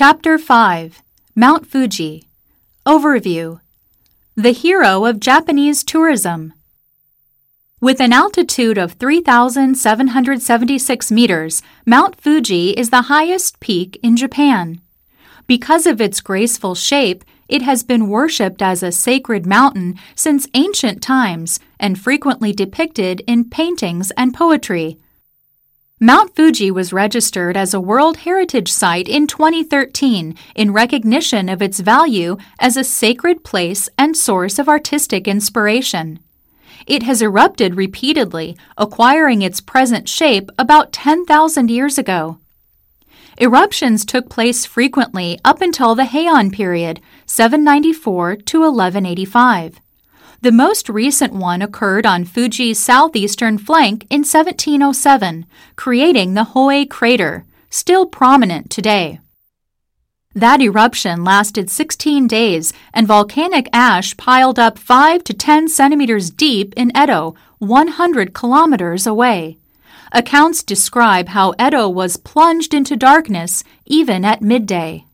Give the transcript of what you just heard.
Chapter 5 Mount Fuji Overview The hero of Japanese tourism. With an altitude of 3,776 meters, Mount Fuji is the highest peak in Japan. Because of its graceful shape, it has been worshipped as a sacred mountain since ancient times and frequently depicted in paintings and poetry. Mount Fuji was registered as a World Heritage Site in 2013 in recognition of its value as a sacred place and source of artistic inspiration. It has erupted repeatedly, acquiring its present shape about 10,000 years ago. Eruptions took place frequently up until the Heian period, 794 to 1185. The most recent one occurred on Fuji's southeastern flank in 1707, creating the Hoei crater, still prominent today. That eruption lasted 16 days, and volcanic ash piled up 5 to 10 centimeters deep in Edo, 100 kilometers away. Accounts describe how Edo was plunged into darkness even at midday.